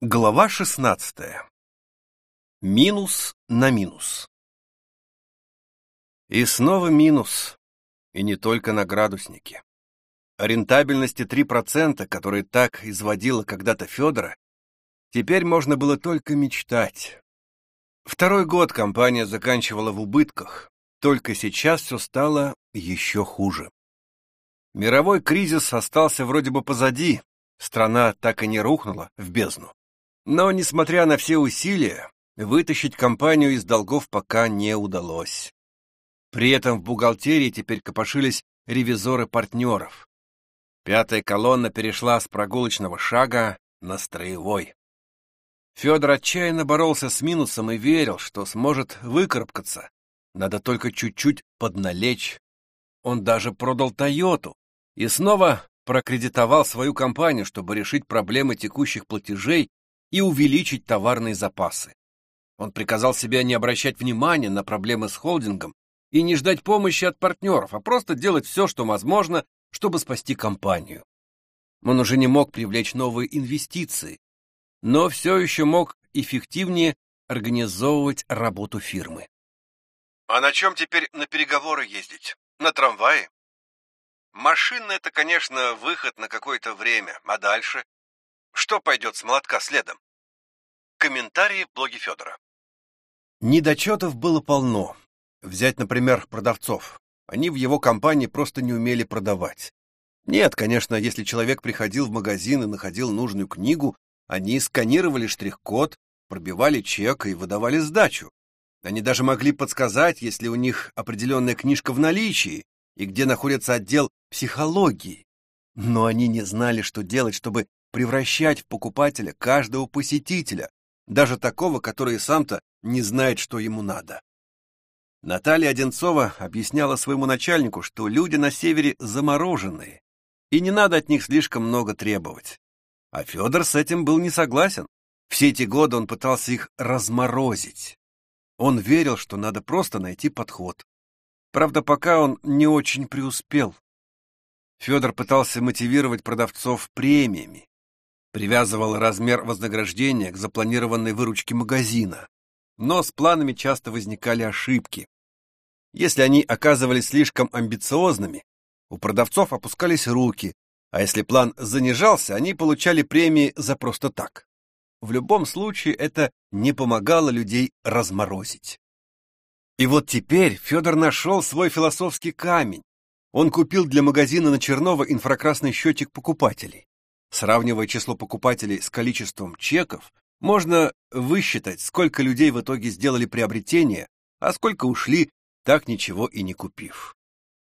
Глава 16. Минус на минус. И снова минус. И не только на градуснике. Рентабельности 3%, которые так изводила когда-то Федора, теперь можно было только мечтать. Второй год компания заканчивала в убытках, только сейчас все стало еще хуже. Мировой кризис остался вроде бы позади, страна так и не рухнула в бездну. Но, несмотря на все усилия, вытащить компанию из долгов пока не удалось. При этом в бухгалтерии теперь копошились ревизоры партнеров. Пятая колонна перешла с прогулочного шага на строевой. Федор отчаянно боролся с минусом и верил, что сможет выкарабкаться. Надо только чуть-чуть подналечь. Он даже продал «Тойоту» и снова прокредитовал свою компанию, чтобы решить проблемы текущих платежей и увеличить товарные запасы. Он приказал себе не обращать внимания на проблемы с холдингом и не ждать помощи от партнеров, а просто делать все, что возможно, чтобы спасти компанию. Он уже не мог привлечь новые инвестиции, но все еще мог эффективнее организовывать работу фирмы. А на чем теперь на переговоры ездить? На трамвае? Машина — это, конечно, выход на какое-то время, а дальше? Что пойдет с молотка следом? Комментарии блоге Федора. Недочетов было полно. Взять, например, продавцов. Они в его компании просто не умели продавать. Нет, конечно, если человек приходил в магазин и находил нужную книгу, они сканировали штрих-код, пробивали чек и выдавали сдачу. Они даже могли подсказать, если у них определенная книжка в наличии и где находится отдел психологии. Но они не знали, что делать, чтобы превращать в покупателя каждого посетителя, даже такого, который сам-то не знает, что ему надо. Наталья Одинцова объясняла своему начальнику, что люди на севере замороженные, и не надо от них слишком много требовать. А Федор с этим был не согласен. Все эти годы он пытался их разморозить. Он верил, что надо просто найти подход. Правда, пока он не очень преуспел. Федор пытался мотивировать продавцов премиями, привязывал размер вознаграждения к запланированной выручке магазина. Но с планами часто возникали ошибки. Если они оказывались слишком амбициозными, у продавцов опускались руки, а если план занижался, они получали премии за просто так. В любом случае это не помогало людей разморозить. И вот теперь Федор нашел свой философский камень. Он купил для магазина на Чернова инфракрасный счетчик покупателей. Сравнивая число покупателей с количеством чеков, можно высчитать, сколько людей в итоге сделали приобретение, а сколько ушли, так ничего и не купив.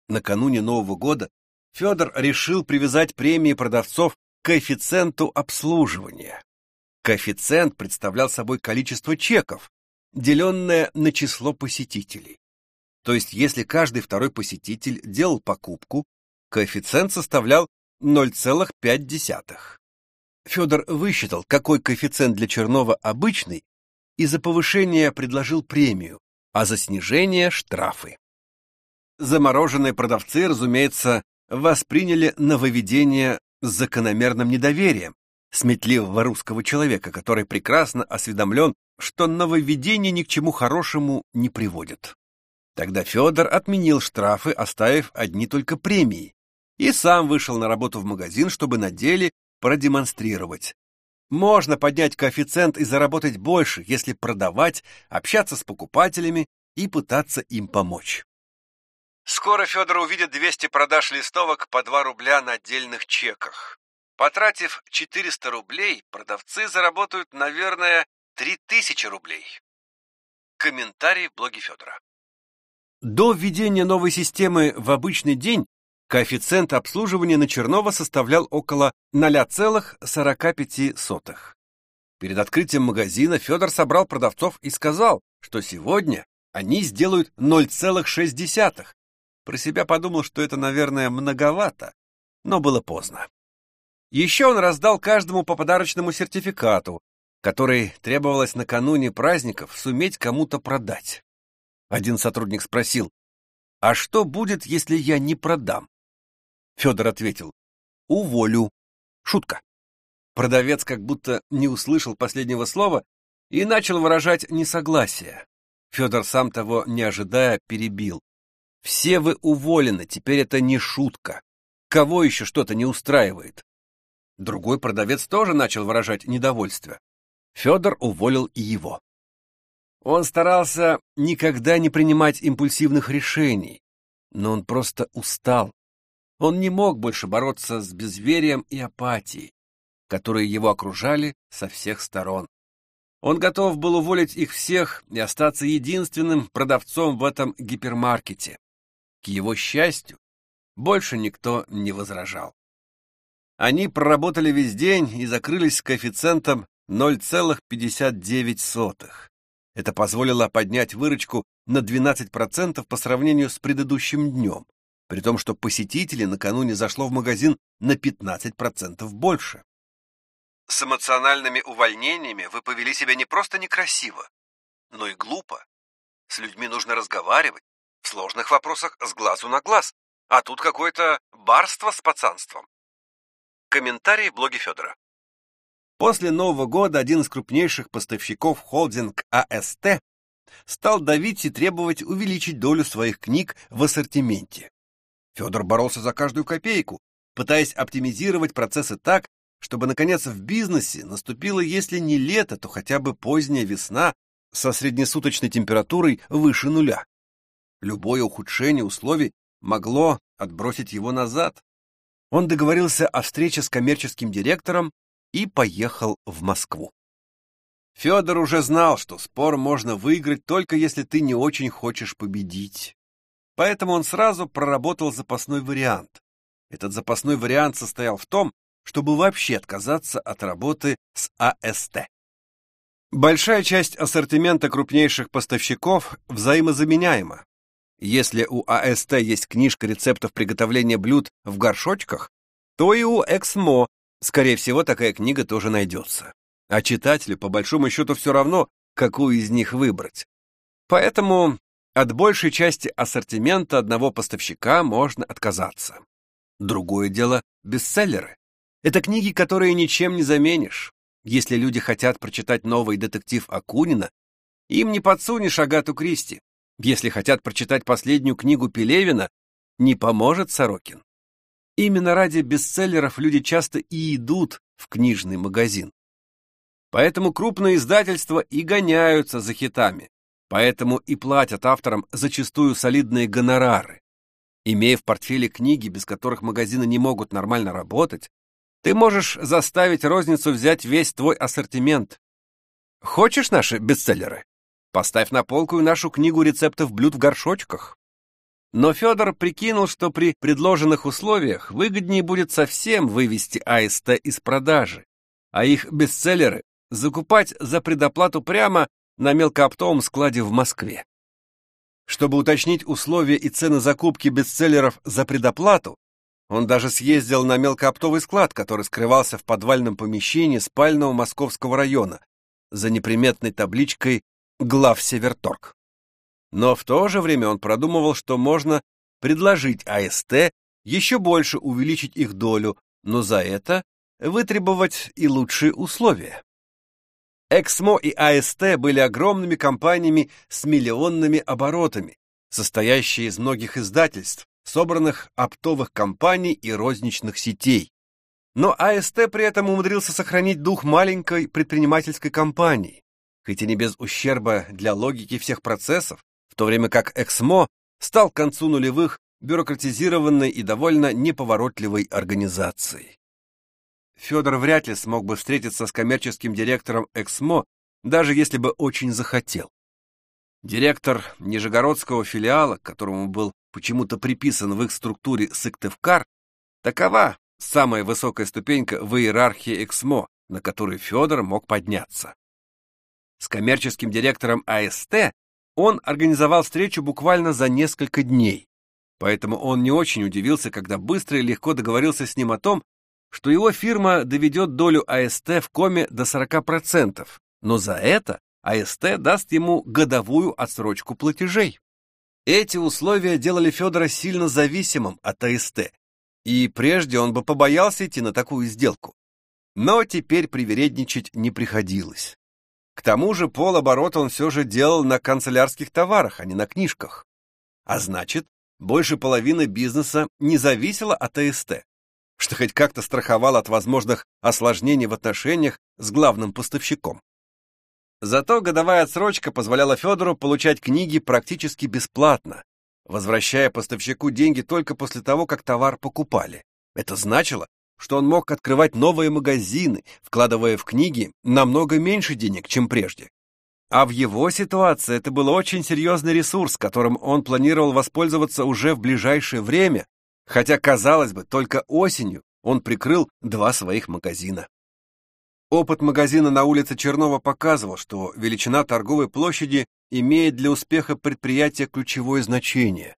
Накануне Нового года Федор решил привязать премии продавцов к коэффициенту обслуживания. Коэффициент представлял собой количество чеков, деленное на число посетителей. То есть, если каждый второй посетитель делал покупку, коэффициент составлял 0,5. Федор высчитал, какой коэффициент для Чернова обычный, и за повышение предложил премию, а за снижение – штрафы. Замороженные продавцы, разумеется, восприняли нововведение с закономерным недоверием сметливого русского человека, который прекрасно осведомлен, что нововведение ни к чему хорошему не приводит. Тогда Федор отменил штрафы, оставив одни только премии, и сам вышел на работу в магазин, чтобы на деле продемонстрировать. Можно поднять коэффициент и заработать больше, если продавать, общаться с покупателями и пытаться им помочь. Скоро Федор увидит 200 продаж листовок по 2 рубля на отдельных чеках. Потратив 400 рублей, продавцы заработают, наверное, 3000 рублей. Комментарий в блоге Федора. До введения новой системы в обычный день Коэффициент обслуживания на Чернова составлял около 0,45. Перед открытием магазина Федор собрал продавцов и сказал, что сегодня они сделают 0,6. Про себя подумал, что это, наверное, многовато, но было поздно. Еще он раздал каждому по подарочному сертификату, который требовалось накануне праздников суметь кому-то продать. Один сотрудник спросил, «А что будет, если я не продам?» Федор ответил. Уволю. Шутка. Продавец как будто не услышал последнего слова и начал выражать несогласие. Федор, сам того не ожидая, перебил. «Все вы уволены, теперь это не шутка. Кого еще что-то не устраивает?» Другой продавец тоже начал выражать недовольство. Федор уволил и его. Он старался никогда не принимать импульсивных решений, но он просто устал. Он не мог больше бороться с безверием и апатией, которые его окружали со всех сторон. Он готов был уволить их всех и остаться единственным продавцом в этом гипермаркете. К его счастью, больше никто не возражал. Они проработали весь день и закрылись с коэффициентом 0,59. Это позволило поднять выручку на 12% по сравнению с предыдущим днем, при том, что посетителей накануне зашло в магазин на 15% больше. С эмоциональными увольнениями вы повели себя не просто некрасиво, но и глупо. С людьми нужно разговаривать, в сложных вопросах с глазу на глаз, а тут какое-то барство с пацанством. Комментарий в блоге Федора. После Нового года один из крупнейших поставщиков холдинг АСТ стал давить и требовать увеличить долю своих книг в ассортименте. Федор боролся за каждую копейку, пытаясь оптимизировать процессы так, чтобы, наконец, в бизнесе наступило, если не лето, то хотя бы поздняя весна со среднесуточной температурой выше нуля. Любое ухудшение условий могло отбросить его назад. Он договорился о встрече с коммерческим директором и поехал в Москву. Федор уже знал, что спор можно выиграть только если ты не очень хочешь победить. Поэтому он сразу проработал запасной вариант. Этот запасной вариант состоял в том, чтобы вообще отказаться от работы с АСТ. Большая часть ассортимента крупнейших поставщиков взаимозаменяема. Если у АСТ есть книжка рецептов приготовления блюд в горшочках, то и у Эксмо Скорее всего, такая книга тоже найдется. А читателю, по большому счету, все равно, какую из них выбрать. Поэтому от большей части ассортимента одного поставщика можно отказаться. Другое дело — бестселлеры. Это книги, которые ничем не заменишь. Если люди хотят прочитать новый детектив Акунина, им не подсунешь Агату Кристи. Если хотят прочитать последнюю книгу Пелевина, не поможет Сорокин. Именно ради бестселлеров люди часто и идут в книжный магазин. Поэтому крупные издательства и гоняются за хитами, поэтому и платят авторам зачастую солидные гонорары. Имея в портфеле книги, без которых магазины не могут нормально работать, ты можешь заставить розницу взять весь твой ассортимент. Хочешь наши бестселлеры? Поставь на полку и нашу книгу рецептов блюд в горшочках. Но Федор прикинул, что при предложенных условиях выгоднее будет совсем вывести АСТ из продажи, а их бестселлеры закупать за предоплату прямо на мелкооптовом складе в Москве. Чтобы уточнить условия и цены закупки бестселлеров за предоплату, он даже съездил на мелкооптовый склад, который скрывался в подвальном помещении спального московского района за неприметной табличкой «Глав Северторг». Но в то же время он продумывал, что можно предложить АСТ еще больше увеличить их долю, но за это вытребовать и лучшие условия. Эксмо и АСТ были огромными компаниями с миллионными оборотами, состоящие из многих издательств, собранных оптовых компаний и розничных сетей. Но АСТ при этом умудрился сохранить дух маленькой предпринимательской компании, хоть и не без ущерба для логики всех процессов, в то время как Эксмо стал к концу нулевых бюрократизированной и довольно неповоротливой организацией. Федор вряд ли смог бы встретиться с коммерческим директором Эксмо, даже если бы очень захотел. Директор Нижегородского филиала, которому был почему-то приписан в их структуре Сыктывкар, такова самая высокая ступенька в иерархии Эксмо, на которую Федор мог подняться. С коммерческим директором АСТ он организовал встречу буквально за несколько дней. Поэтому он не очень удивился, когда быстро и легко договорился с ним о том, что его фирма доведет долю АСТ в коме до 40%, но за это АСТ даст ему годовую отсрочку платежей. Эти условия делали Федора сильно зависимым от АСТ, и прежде он бы побоялся идти на такую сделку. Но теперь привередничать не приходилось. К тому же полоборота он все же делал на канцелярских товарах, а не на книжках. А значит, больше половины бизнеса не зависело от АСТ, что хоть как-то страховало от возможных осложнений в отношениях с главным поставщиком. Зато годовая отсрочка позволяла Федору получать книги практически бесплатно, возвращая поставщику деньги только после того, как товар покупали. Это значило, что он мог открывать новые магазины, вкладывая в книги намного меньше денег, чем прежде. А в его ситуации это был очень серьезный ресурс, которым он планировал воспользоваться уже в ближайшее время, хотя, казалось бы, только осенью он прикрыл два своих магазина. Опыт магазина на улице Чернова показывал, что величина торговой площади имеет для успеха предприятия ключевое значение.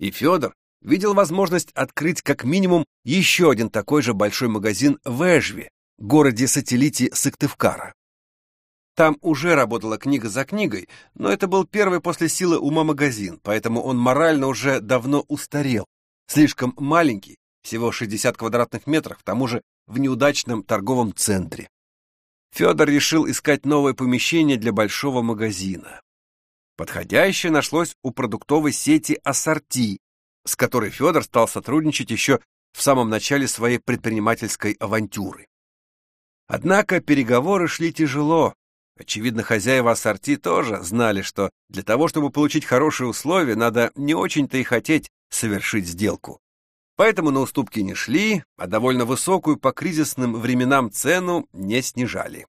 И Федор видел возможность открыть как минимум еще один такой же большой магазин в Эжве, городе-сателлите Сыктывкара. Там уже работала книга за книгой, но это был первый после силы ума магазин, поэтому он морально уже давно устарел. Слишком маленький, всего 60 квадратных метров, к тому же в неудачном торговом центре. Федор решил искать новое помещение для большого магазина. Подходящее нашлось у продуктовой сети «Ассорти», с которой Федор стал сотрудничать еще в самом начале своей предпринимательской авантюры. Однако переговоры шли тяжело. Очевидно, хозяева ассорти тоже знали, что для того, чтобы получить хорошие условия, надо не очень-то и хотеть совершить сделку. Поэтому на уступки не шли, а довольно высокую по кризисным временам цену не снижали.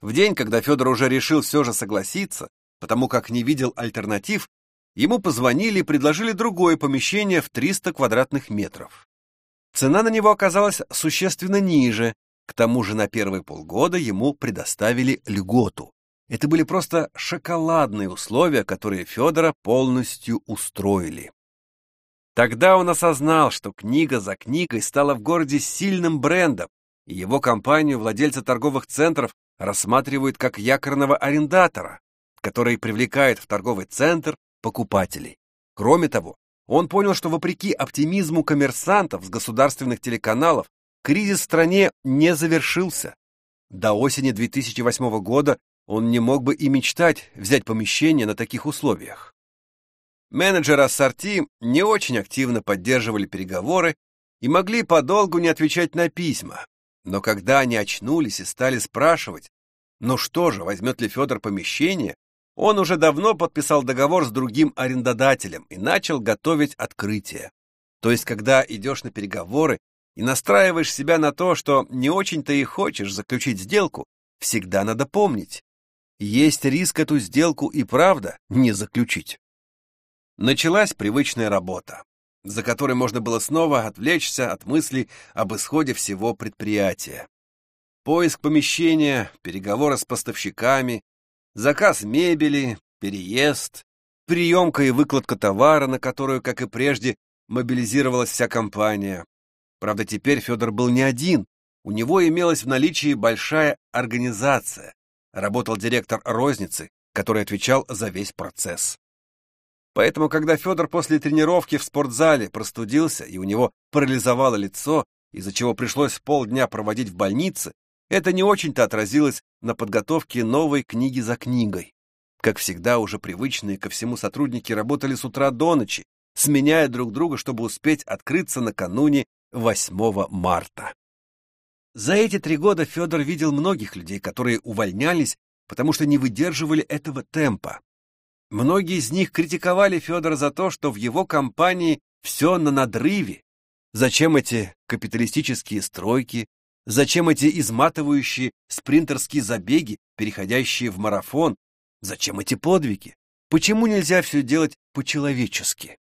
В день, когда Федор уже решил все же согласиться, потому как не видел альтернатив, ему позвонили и предложили другое помещение в 300 квадратных метров. Цена на него оказалась существенно ниже, к тому же на первые полгода ему предоставили льготу. Это были просто шоколадные условия, которые Федора полностью устроили. Тогда он осознал, что книга за книгой стала в городе сильным брендом, и его компанию владельцы торговых центров рассматривают как якорного арендатора, который привлекает в торговый центр покупателей. Кроме того, он понял, что вопреки оптимизму коммерсантов с государственных телеканалов, кризис в стране не завершился. До осени 2008 года он не мог бы и мечтать взять помещение на таких условиях. Менеджеры ассорти не очень активно поддерживали переговоры и могли подолгу не отвечать на письма. Но когда они очнулись и стали спрашивать, ну что же, возьмет ли Федор помещение, он уже давно подписал договор с другим арендодателем и начал готовить открытие. То есть, когда идешь на переговоры и настраиваешь себя на то, что не очень-то и хочешь заключить сделку, всегда надо помнить. Есть риск эту сделку и правда не заключить. Началась привычная работа, за которой можно было снова отвлечься от мыслей об исходе всего предприятия. Поиск помещения, переговоры с поставщиками, заказ мебели, переезд, приемка и выкладка товара, на которую, как и прежде, мобилизировалась вся компания. Правда, теперь Федор был не один. У него имелась в наличии большая организация. Работал директор розницы, который отвечал за весь процесс. Поэтому, когда Федор после тренировки в спортзале простудился и у него парализовало лицо, из-за чего пришлось полдня проводить в больнице, это не очень-то отразилось на подготовке новой книги за книгой. Как всегда, уже привычные ко всему сотрудники работали с утра до ночи, сменяя друг друга, чтобы успеть открыться накануне 8 марта. За эти три года Федор видел многих людей, которые увольнялись, потому что не выдерживали этого темпа, Многие из них критиковали Федора за то, что в его компании все на надрыве. Зачем эти капиталистические стройки? Зачем эти изматывающие спринтерские забеги, переходящие в марафон? Зачем эти подвиги? Почему нельзя все делать по-человечески?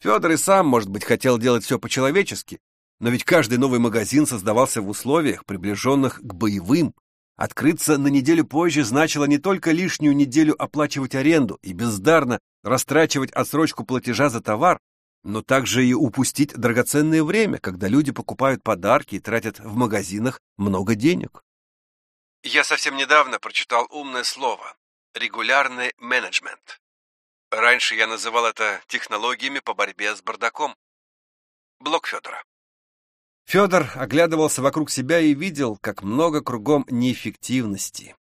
Федор и сам, может быть, хотел делать все по-человечески, но ведь каждый новый магазин создавался в условиях, приближенных к боевым, Открыться на неделю позже значило не только лишнюю неделю оплачивать аренду и бездарно растрачивать отсрочку платежа за товар, но также и упустить драгоценное время, когда люди покупают подарки и тратят в магазинах много денег. Я совсем недавно прочитал умное слово – регулярный менеджмент. Раньше я называл это технологиями по борьбе с бардаком. Блок Федора. Федор оглядывался вокруг себя и видел, как много кругом неэффективности.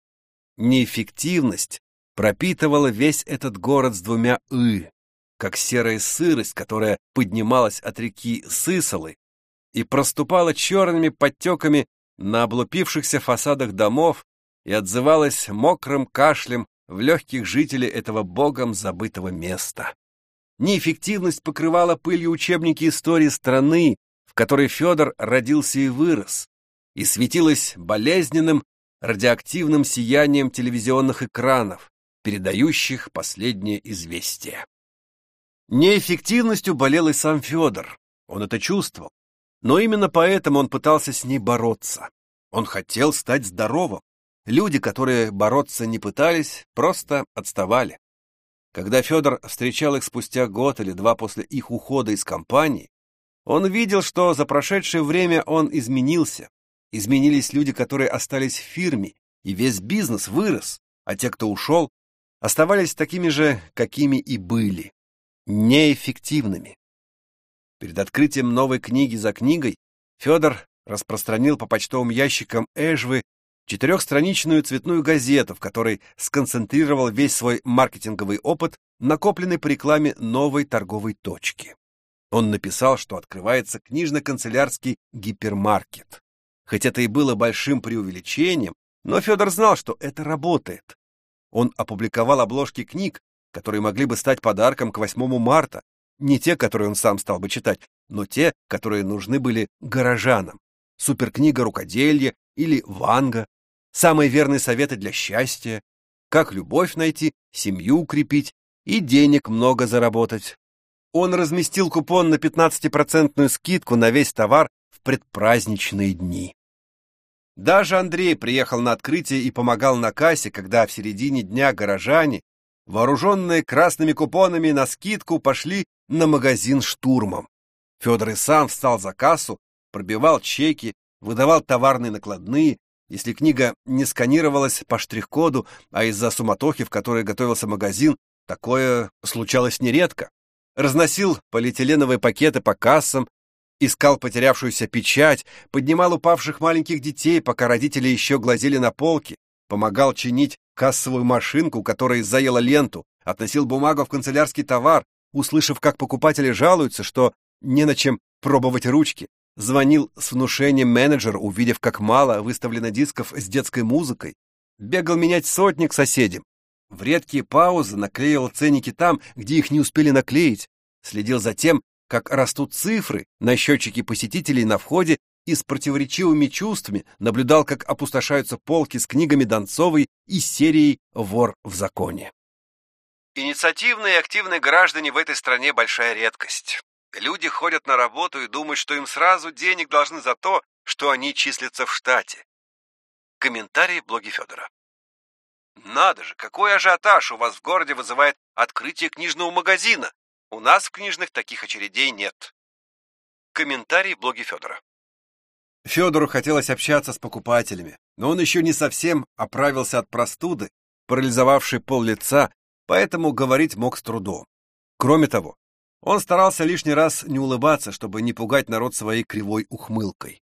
Неэффективность пропитывала весь этот город с двумя «ы», как серая сырость, которая поднималась от реки Сысолы и проступала черными подтеками на облупившихся фасадах домов и отзывалась мокрым кашлем в легких жителей этого богом забытого места. Неэффективность покрывала пылью учебники истории страны, в которой Федор родился и вырос, и светилась болезненным радиоактивным сиянием телевизионных экранов, передающих последнее известие. Неэффективностью болел и сам Федор, он это чувствовал, но именно поэтому он пытался с ней бороться. Он хотел стать здоровым. Люди, которые бороться не пытались, просто отставали. Когда Федор встречал их спустя год или два после их ухода из компании, он видел, что за прошедшее время он изменился. Изменились люди, которые остались в фирме, и весь бизнес вырос, а те, кто ушел, оставались такими же, какими и были, неэффективными. Перед открытием новой книги за книгой Федор распространил по почтовым ящикам Эжвы четырехстраничную цветную газету, в которой сконцентрировал весь свой маркетинговый опыт, накопленный по рекламе новой торговой точки. Он написал, что открывается книжно-канцелярский гипермаркет. Хоть это и было большим преувеличением, но Федор знал, что это работает. Он опубликовал обложки книг, которые могли бы стать подарком к 8 марта, не те, которые он сам стал бы читать, но те, которые нужны были горожанам. Суперкнига рукоделия или Ванга, самые верные советы для счастья, как любовь найти, семью укрепить и денег много заработать. Он разместил купон на 15% скидку на весь товар в предпраздничные дни. Даже Андрей приехал на открытие и помогал на кассе, когда в середине дня горожане, вооруженные красными купонами на скидку, пошли на магазин штурмом. Федор и сам встал за кассу, пробивал чеки, выдавал товарные накладные, если книга не сканировалась по штрих-коду, а из-за суматохи, в которой готовился магазин, такое случалось нередко. Разносил полиэтиленовые пакеты по кассам, искал потерявшуюся печать, поднимал упавших маленьких детей, пока родители еще глазели на полки, помогал чинить кассовую машинку, которая заела ленту, относил бумагу в канцелярский товар, услышав, как покупатели жалуются, что не на чем пробовать ручки, Звонил с внушением менеджер, увидев, как мало выставлено дисков с детской музыкой. Бегал менять сотни к соседям. В редкие паузы наклеивал ценники там, где их не успели наклеить. Следил за тем, как растут цифры на счетчике посетителей на входе и с противоречивыми чувствами наблюдал, как опустошаются полки с книгами Донцовой и серией «Вор в законе». Инициативные и активные граждане в этой стране большая редкость. Люди ходят на работу и думают, что им сразу денег должны за то, что они числятся в штате. Комментарий в блоге Федора. Надо же, какой ажиотаж у вас в городе вызывает открытие книжного магазина. У нас в книжных таких очередей нет. Комментарий в блоге Федора. Федору хотелось общаться с покупателями, но он еще не совсем оправился от простуды, парализовавшей пол лица, поэтому говорить мог с трудом. Кроме того, он старался лишний раз не улыбаться, чтобы не пугать народ своей кривой ухмылкой.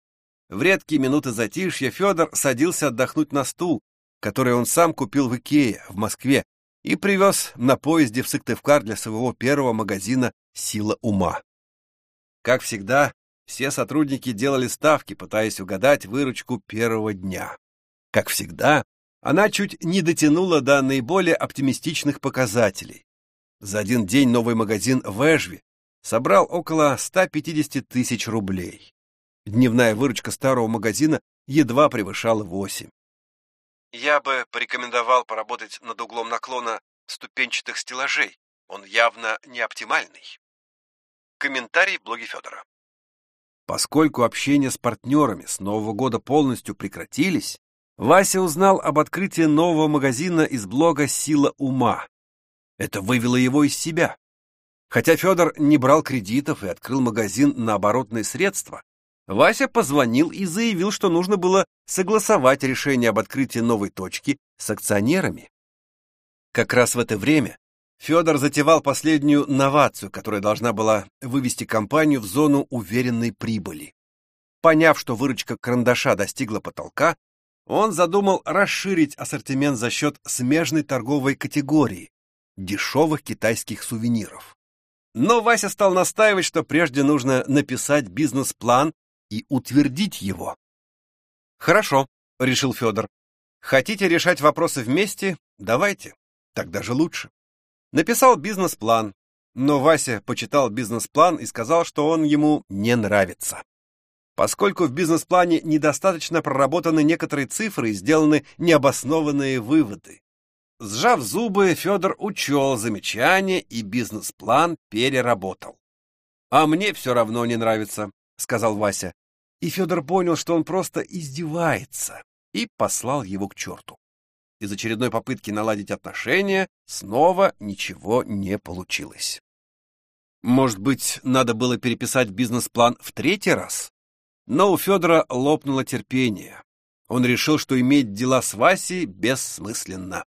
В редкие минуты затишья Федор садился отдохнуть на стул, который он сам купил в Икее в Москве и привез на поезде в Сыктывкар для своего первого магазина «Сила ума». Как всегда, все сотрудники делали ставки, пытаясь угадать выручку первого дня. Как всегда, она чуть не дотянула до наиболее оптимистичных показателей. За один день новый магазин в Эжве собрал около 150 тысяч рублей. Дневная выручка старого магазина едва превышала 8. Я бы порекомендовал поработать над углом наклона ступенчатых стеллажей. Он явно не оптимальный. Комментарий в блоге Федора. Поскольку общение с партнерами с Нового года полностью прекратились, Вася узнал об открытии нового магазина из блога «Сила ума», это вывело его из себя. Хотя Федор не брал кредитов и открыл магазин на оборотные средства, Вася позвонил и заявил, что нужно было согласовать решение об открытии новой точки с акционерами. Как раз в это время Федор затевал последнюю новацию, которая должна была вывести компанию в зону уверенной прибыли. Поняв, что выручка карандаша достигла потолка, он задумал расширить ассортимент за счет смежной торговой категории – дешевых китайских сувениров. Но Вася стал настаивать, что прежде нужно написать бизнес-план и утвердить его. «Хорошо», — решил Федор. «Хотите решать вопросы вместе? Давайте. Так даже лучше». Написал бизнес-план, но Вася почитал бизнес-план и сказал, что он ему не нравится. Поскольку в бизнес-плане недостаточно проработаны некоторые цифры и сделаны необоснованные выводы. Сжав зубы, Федор учел замечания и бизнес-план переработал. «А мне все равно не нравится», — сказал Вася. И Федор понял, что он просто издевается, и послал его к черту. Из очередной попытки наладить отношения снова ничего не получилось. Может быть, надо было переписать бизнес-план в третий раз? Но у Федора лопнуло терпение. Он решил, что иметь дела с Васей бессмысленно.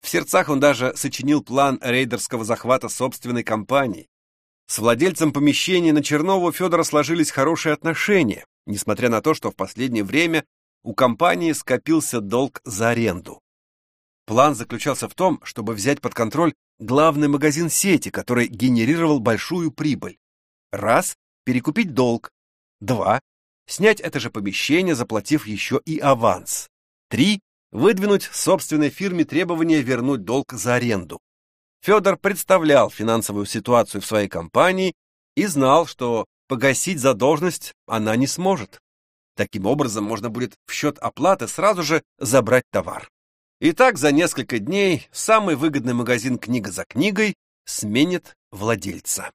В сердцах он даже сочинил план рейдерского захвата собственной компании. С владельцем помещения на Чернову Федора сложились хорошие отношения, несмотря на то, что в последнее время у компании скопился долг за аренду. План заключался в том, чтобы взять под контроль главный магазин сети, который генерировал большую прибыль. Раз – перекупить долг. Два – снять это же помещение, заплатив еще и аванс. Три выдвинуть собственной фирме требование вернуть долг за аренду. Федор представлял финансовую ситуацию в своей компании и знал, что погасить задолженность она не сможет. Таким образом, можно будет в счет оплаты сразу же забрать товар. И так за несколько дней самый выгодный магазин «Книга за книгой» сменит владельца.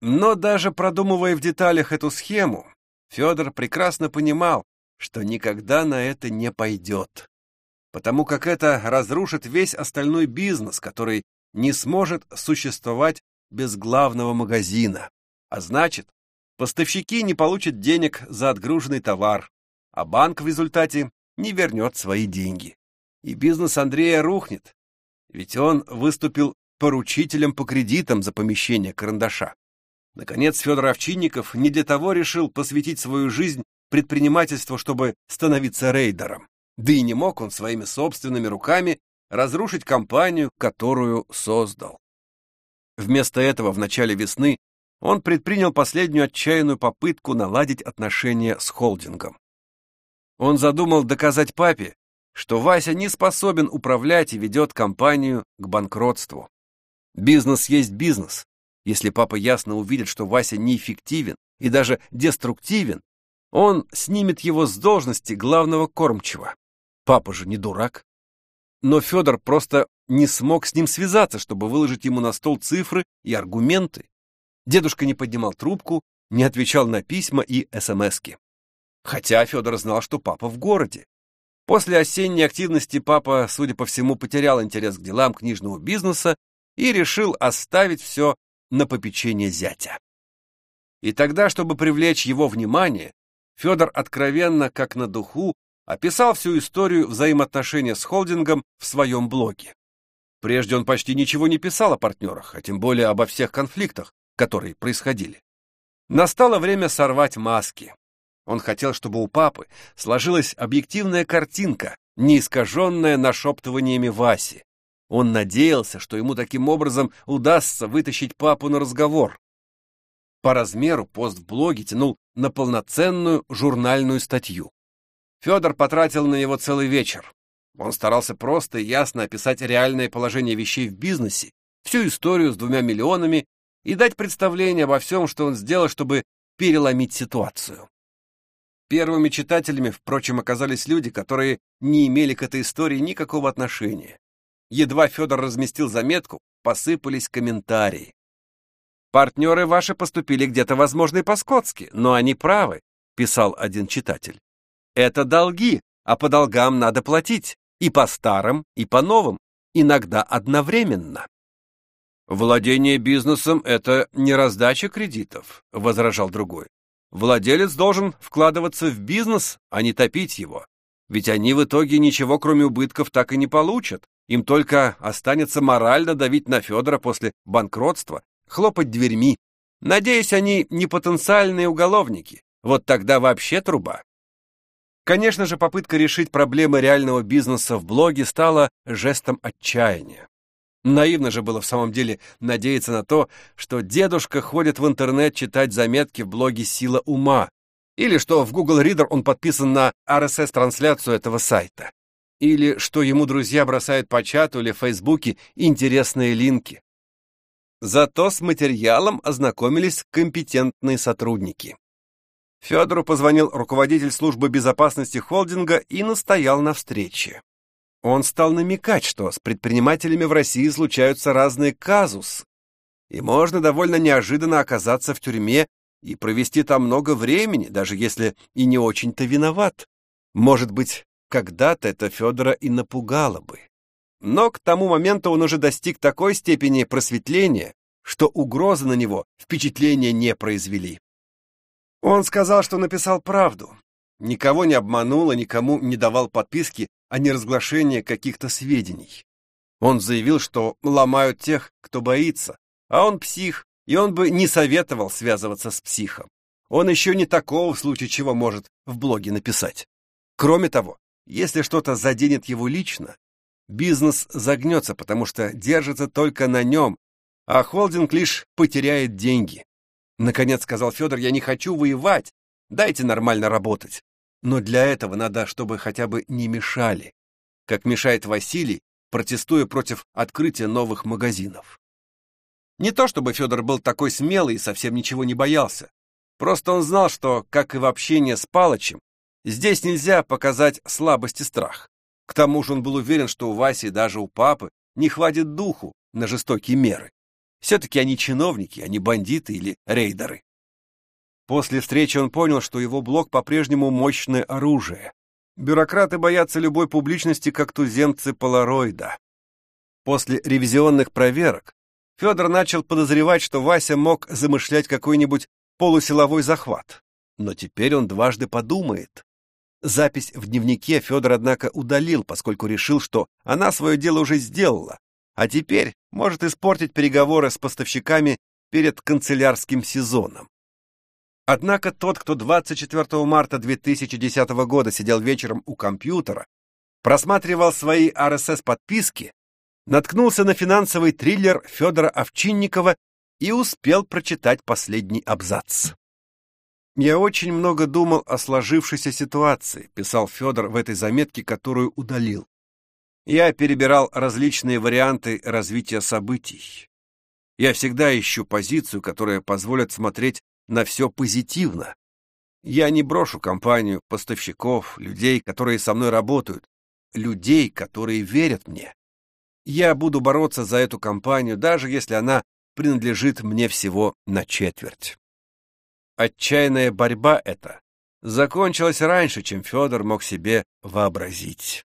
Но даже продумывая в деталях эту схему, Федор прекрасно понимал, что никогда на это не пойдет, потому как это разрушит весь остальной бизнес, который не сможет существовать без главного магазина, а значит, поставщики не получат денег за отгруженный товар, а банк в результате не вернет свои деньги. И бизнес Андрея рухнет, ведь он выступил поручителем по кредитам за помещение карандаша. Наконец, Федор Овчинников не для того решил посвятить свою жизнь предпринимательство, чтобы становиться рейдером. Да и не мог он своими собственными руками разрушить компанию, которую создал. Вместо этого в начале весны он предпринял последнюю отчаянную попытку наладить отношения с холдингом. Он задумал доказать папе, что Вася не способен управлять и ведет компанию к банкротству. Бизнес есть бизнес. Если папа ясно увидит, что Вася неэффективен и даже деструктивен, он снимет его с должности главного кормчего. Папа же не дурак. Но Федор просто не смог с ним связаться, чтобы выложить ему на стол цифры и аргументы. Дедушка не поднимал трубку, не отвечал на письма и СМСки. Хотя Федор знал, что папа в городе. После осенней активности папа, судя по всему, потерял интерес к делам книжного бизнеса и решил оставить все на попечение зятя. И тогда, чтобы привлечь его внимание, Федор откровенно, как на духу, описал всю историю взаимоотношения с холдингом в своем блоге. Прежде он почти ничего не писал о партнерах, а тем более обо всех конфликтах, которые происходили. Настало время сорвать маски. Он хотел, чтобы у папы сложилась объективная картинка, не искаженная нашептываниями Васи. Он надеялся, что ему таким образом удастся вытащить папу на разговор. По размеру пост в блоге тянул на полноценную журнальную статью. Федор потратил на него целый вечер. Он старался просто и ясно описать реальное положение вещей в бизнесе, всю историю с двумя миллионами и дать представление обо всем, что он сделал, чтобы переломить ситуацию. Первыми читателями, впрочем, оказались люди, которые не имели к этой истории никакого отношения. Едва Федор разместил заметку, посыпались комментарии. Партнеры ваши поступили где-то, возможно, и по-скотски, но они правы, писал один читатель. Это долги, а по долгам надо платить, и по старым, и по новым, иногда одновременно. Владение бизнесом – это не раздача кредитов, возражал другой. Владелец должен вкладываться в бизнес, а не топить его. Ведь они в итоге ничего, кроме убытков, так и не получат. Им только останется морально давить на Федора после банкротства, хлопать дверьми. Надеюсь, они не потенциальные уголовники, Вот тогда вообще труба. Конечно же, попытка решить проблемы реального бизнеса в блоге стала жестом отчаяния. Наивно же было в самом деле надеяться на то, что дедушка ходит в интернет читать заметки в блоге «Сила ума», или что в Google Reader он подписан на RSS-трансляцию этого сайта, или что ему друзья бросают по чату или в Фейсбуке интересные линки. Зато с материалом ознакомились компетентные сотрудники. Федору позвонил руководитель службы безопасности холдинга и настоял на встрече. Он стал намекать, что с предпринимателями в России случаются разные казусы, и можно довольно неожиданно оказаться в тюрьме и провести там много времени, даже если и не очень-то виноват. Может быть, когда-то это Федора и напугало бы. Но к тому моменту он уже достиг такой степени просветления, что угрозы на него впечатления не произвели. Он сказал, что написал правду, никого не обманул и никому не давал подписки а не разглашение каких-то сведений. Он заявил, что ломают тех, кто боится, а он псих, и он бы не советовал связываться с психом. Он еще не такого в случае чего может в блоге написать. Кроме того, если что-то заденет его лично, бизнес загнется, потому что держится только на нем, а холдинг лишь потеряет деньги. Наконец сказал Федор, я не хочу воевать, дайте нормально работать. Но для этого надо, чтобы хотя бы не мешали, как мешает Василий, протестуя против открытия новых магазинов. Не то чтобы Федор был такой смелый и совсем ничего не боялся. Просто он знал, что, как и в общении с Палычем, здесь нельзя показать слабость и страх. К тому же он был уверен, что у Васи и даже у папы не хватит духу на жестокие меры. Все-таки они чиновники, а не бандиты или рейдеры. После встречи он понял, что его блок по-прежнему мощное оружие. Бюрократы боятся любой публичности, как туземцы полароида. После ревизионных проверок Федор начал подозревать, что Вася мог замышлять какой-нибудь полусиловой захват. Но теперь он дважды подумает. Запись в дневнике Федор, однако, удалил, поскольку решил, что она свое дело уже сделала, а теперь может испортить переговоры с поставщиками перед канцелярским сезоном. Однако тот, кто 24 марта 2010 года сидел вечером у компьютера, просматривал свои RSS-подписки, наткнулся на финансовый триллер Федора Овчинникова и успел прочитать последний абзац. «Я очень много думал о сложившейся ситуации», писал Федор в этой заметке, которую удалил. «Я перебирал различные варианты развития событий. Я всегда ищу позицию, которая позволит смотреть на все позитивно. Я не брошу компанию, поставщиков, людей, которые со мной работают, людей, которые верят мне. Я буду бороться за эту компанию, даже если она принадлежит мне всего на четверть. Отчаянная борьба эта закончилась раньше, чем Федор мог себе вообразить.